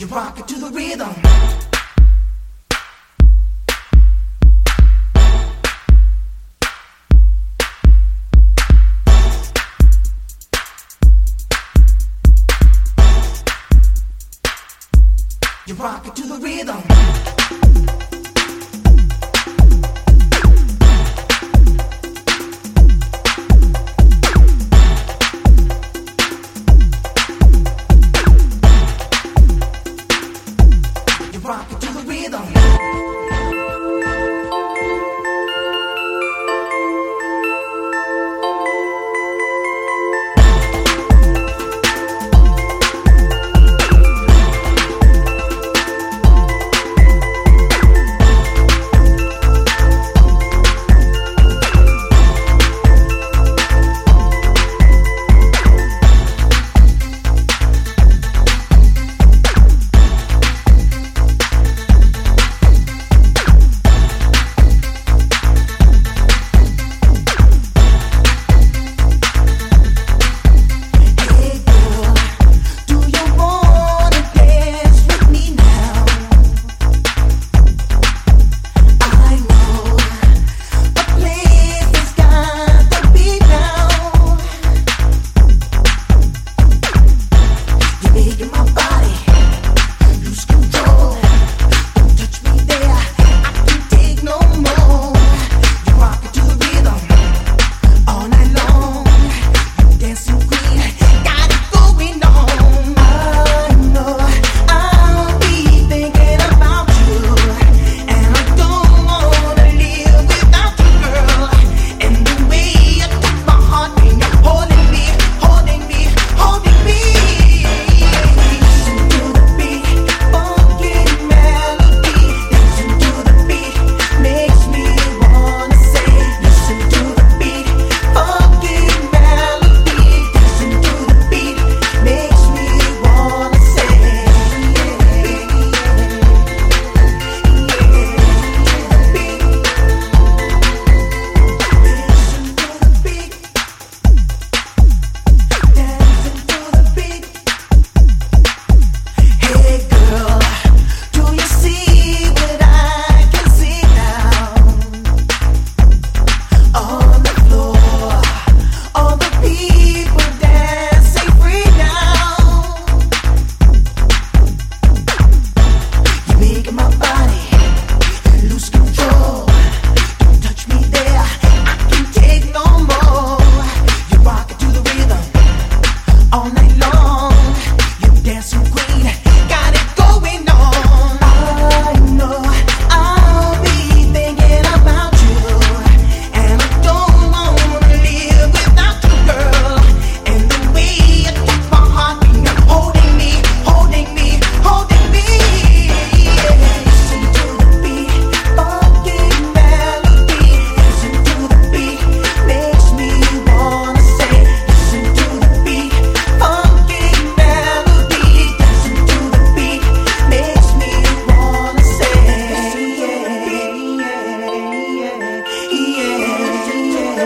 You rock it to the rhythm. You rock it to the rhythm.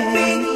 me.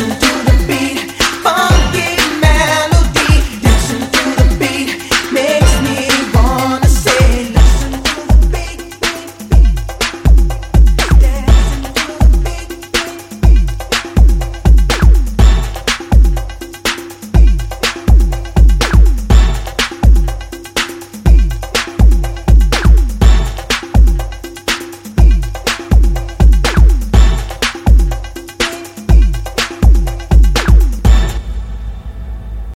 listen to